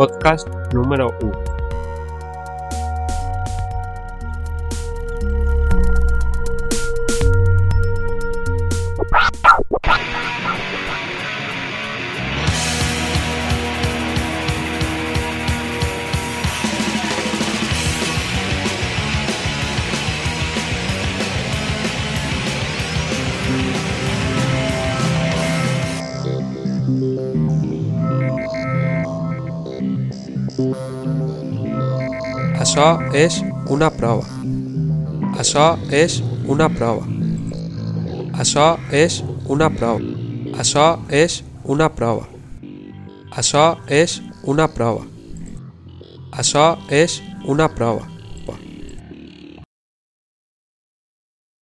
podcast número 1. Això és una prova. Això és una prova. Això és una prova. Això és una prova. Això és una prova. Això és una prova.